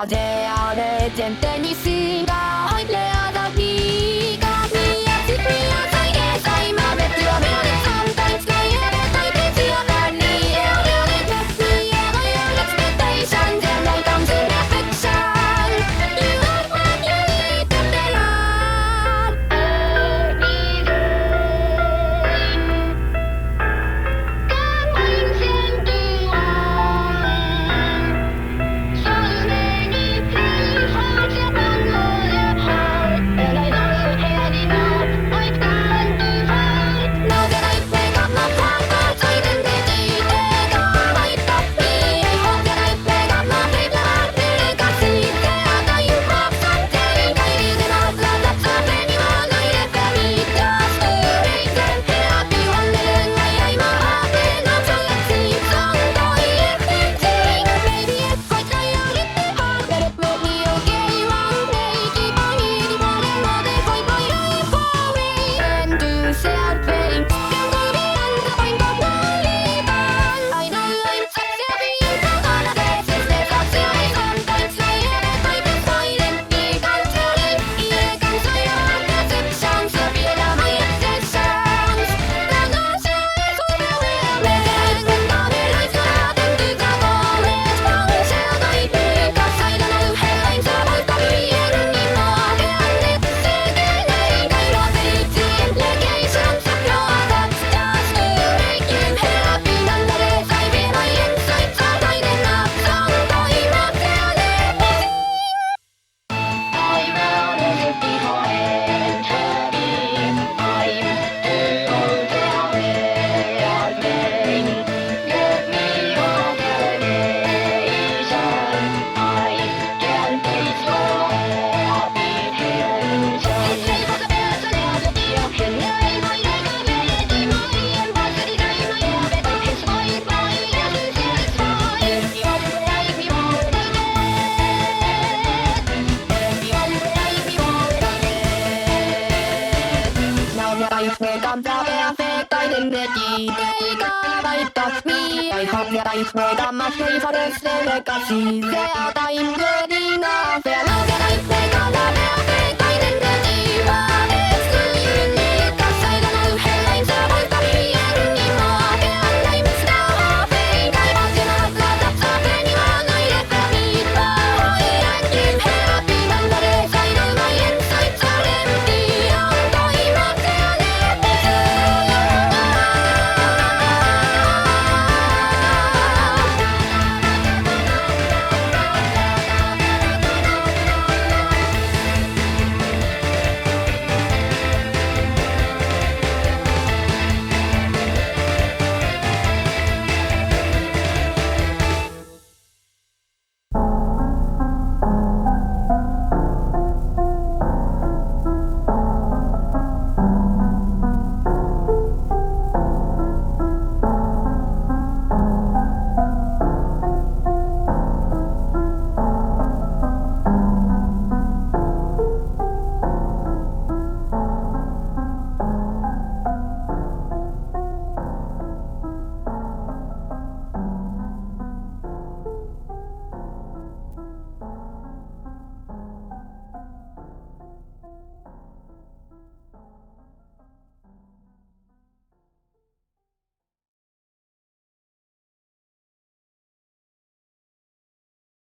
風あれ前提にし life becomes a perfect identity. Take a bite of me. I hope your life becomes a favorite legacy. There are time good enough. Your